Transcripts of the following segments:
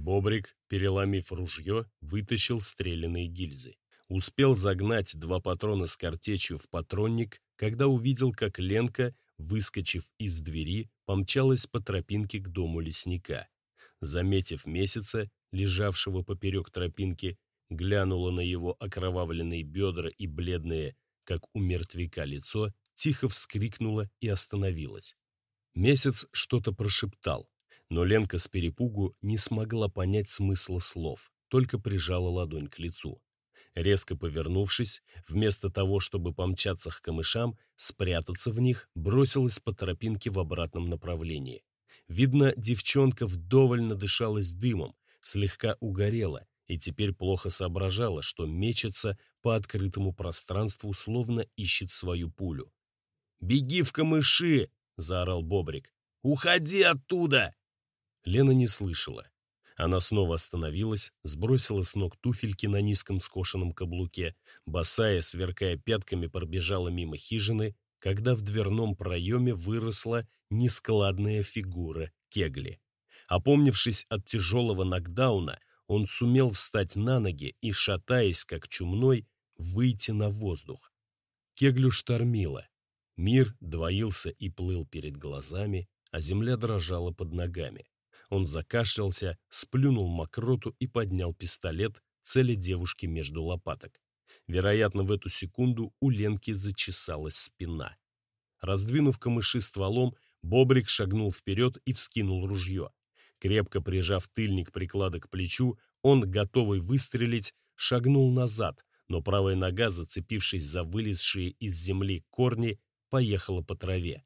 Бобрик, переломив ружье, вытащил стрелянные гильзы. Успел загнать два патрона с картечью в патронник, когда увидел, как Ленка, выскочив из двери, помчалась по тропинке к дому лесника. Заметив месяца, лежавшего поперек тропинки, глянула на его окровавленные бедра и бледное, как у мертвяка, лицо, тихо вскрикнула и остановилась. Месяц что-то прошептал, но Ленка с перепугу не смогла понять смысла слов, только прижала ладонь к лицу. Резко повернувшись, вместо того, чтобы помчаться к камышам, спрятаться в них, бросилась по тропинке в обратном направлении. Видно, девчонка вдоволь надышалась дымом, слегка угорела и теперь плохо соображала, что мечется по открытому пространству, словно ищет свою пулю. «Беги в камыши!» — заорал Бобрик. «Уходи оттуда!» Лена не слышала. Она снова остановилась, сбросила с ног туфельки на низком скошенном каблуке, босая, сверкая пятками, пробежала мимо хижины, когда в дверном проеме выросла нескладная фигура Кегли. Опомнившись от тяжелого нокдауна, он сумел встать на ноги и, шатаясь как чумной, выйти на воздух. Кеглю штормило. Мир двоился и плыл перед глазами, а земля дрожала под ногами. Он закашлялся, сплюнул мокроту и поднял пистолет, цели девушки между лопаток. Вероятно, в эту секунду у Ленки зачесалась спина. Раздвинув камыши стволом, Бобрик шагнул вперед и вскинул ружье. Крепко прижав тыльник приклада к плечу, он, готовый выстрелить, шагнул назад, но правая нога, зацепившись за вылезшие из земли корни, поехала по траве.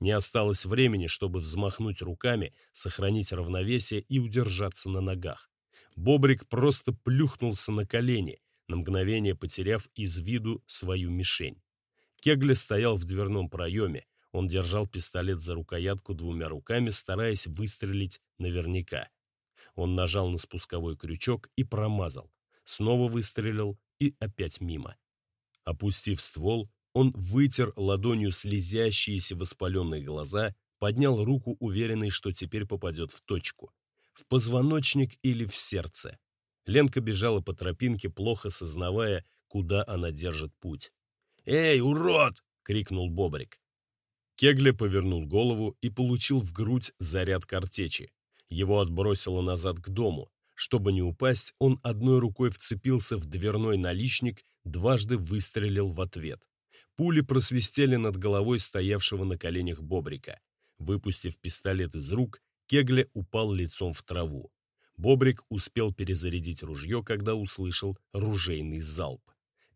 Не осталось времени, чтобы взмахнуть руками, сохранить равновесие и удержаться на ногах. Бобрик просто плюхнулся на колени, на мгновение потеряв из виду свою мишень. Кегля стоял в дверном проеме. Он держал пистолет за рукоятку двумя руками, стараясь выстрелить наверняка. Он нажал на спусковой крючок и промазал. Снова выстрелил и опять мимо. Опустив ствол, он вытер ладонью слезящиеся воспаленные глаза, поднял руку, уверенный, что теперь попадет в точку. В позвоночник или в сердце. Ленка бежала по тропинке, плохо сознавая, куда она держит путь. «Эй, урод!» — крикнул Бобрик. Кегля повернул голову и получил в грудь заряд картечи. Его отбросило назад к дому. Чтобы не упасть, он одной рукой вцепился в дверной наличник, дважды выстрелил в ответ. Пули просвистели над головой стоявшего на коленях Бобрика. Выпустив пистолет из рук, Кегле упал лицом в траву. Бобрик успел перезарядить ружье, когда услышал ружейный залп.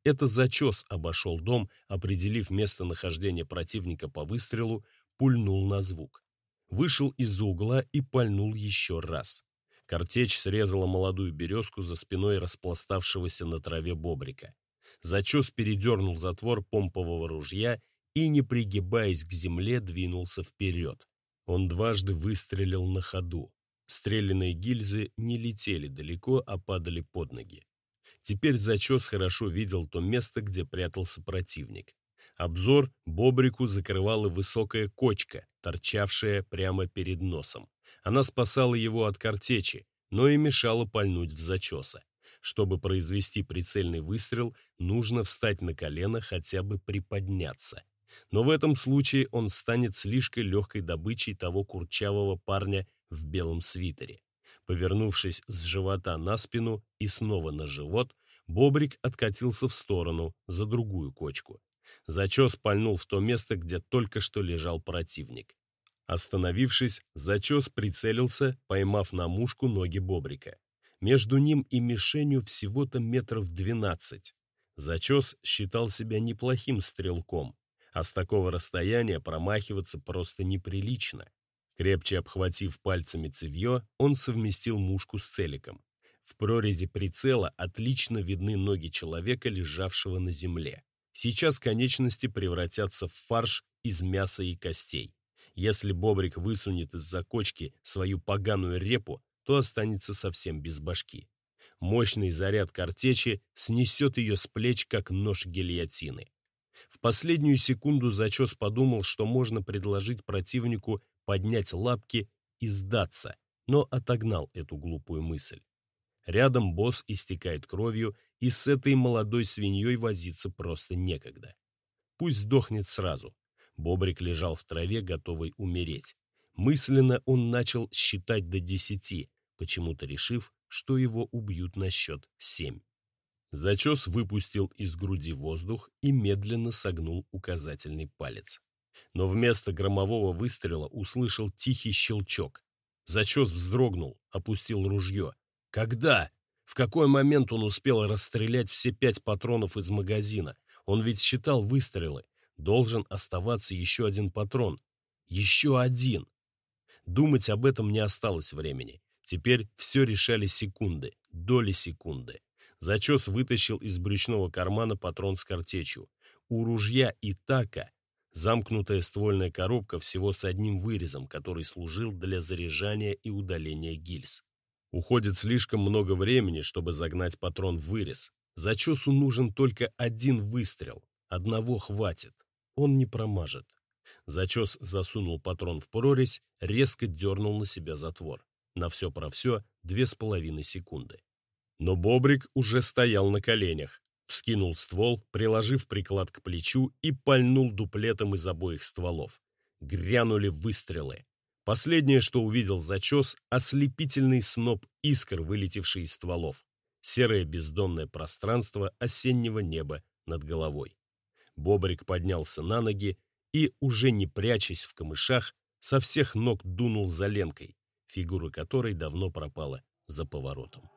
Это зачес обошел дом, определив местонахождение противника по выстрелу, пульнул на звук. Вышел из-за угла и пальнул еще раз. Картечь срезала молодую березку за спиной распластавшегося на траве бобрика. Зачес передернул затвор помпового ружья и, не пригибаясь к земле, двинулся вперед. Он дважды выстрелил на ходу. Стрелянные гильзы не летели далеко, а падали под ноги. Теперь зачес хорошо видел то место, где прятался противник. Обзор Бобрику закрывала высокая кочка, торчавшая прямо перед носом. Она спасала его от картечи, но и мешала пальнуть в зачеса. Чтобы произвести прицельный выстрел, нужно встать на колено, хотя бы приподняться. Но в этом случае он станет слишком легкой добычей того курчавого парня в белом свитере. Повернувшись с живота на спину и снова на живот, Бобрик откатился в сторону, за другую кочку. Зачес пальнул в то место, где только что лежал противник. Остановившись, зачес прицелился, поймав на мушку ноги Бобрика. Между ним и мишенью всего-то метров двенадцать. Зачес считал себя неплохим стрелком, а с такого расстояния промахиваться просто неприлично. Крепче обхватив пальцами цевье, он совместил мушку с целиком. В прорези прицела отлично видны ноги человека, лежавшего на земле. Сейчас конечности превратятся в фарш из мяса и костей. Если бобрик высунет из-за кочки свою поганую репу, то останется совсем без башки. Мощный заряд картечи снесет ее с плеч, как нож гильотины. В последнюю секунду зачес подумал, что можно предложить противнику поднять лапки и сдаться, но отогнал эту глупую мысль. Рядом босс истекает кровью, и с этой молодой свиньей возиться просто некогда. Пусть сдохнет сразу. Бобрик лежал в траве, готовый умереть. Мысленно он начал считать до десяти, почему-то решив, что его убьют на счет семь. Зачес выпустил из груди воздух и медленно согнул указательный палец. Но вместо громового выстрела услышал тихий щелчок. Зачес вздрогнул, опустил ружье. Когда? В какой момент он успел расстрелять все пять патронов из магазина? Он ведь считал выстрелы. Должен оставаться еще один патрон. Еще один! Думать об этом не осталось времени. Теперь все решали секунды, доли секунды. Зачес вытащил из брючного кармана патрон с картечью. У ружья и така замкнутая ствольная коробка всего с одним вырезом, который служил для заряжания и удаления гильз. Уходит слишком много времени, чтобы загнать патрон в вырез. Зачесу нужен только один выстрел. Одного хватит. Он не промажет. Зачес засунул патрон в прорезь, резко дернул на себя затвор. На все про все две с половиной секунды. Но Бобрик уже стоял на коленях, вскинул ствол, приложив приклад к плечу и пальнул дуплетом из обоих стволов. Грянули выстрелы. Последнее, что увидел зачес, ослепительный сноп искр, вылетевший из стволов. Серое бездонное пространство осеннего неба над головой. Бобрик поднялся на ноги и, уже не прячась в камышах, со всех ног дунул за Ленкой, фигура которой давно пропала за поворотом.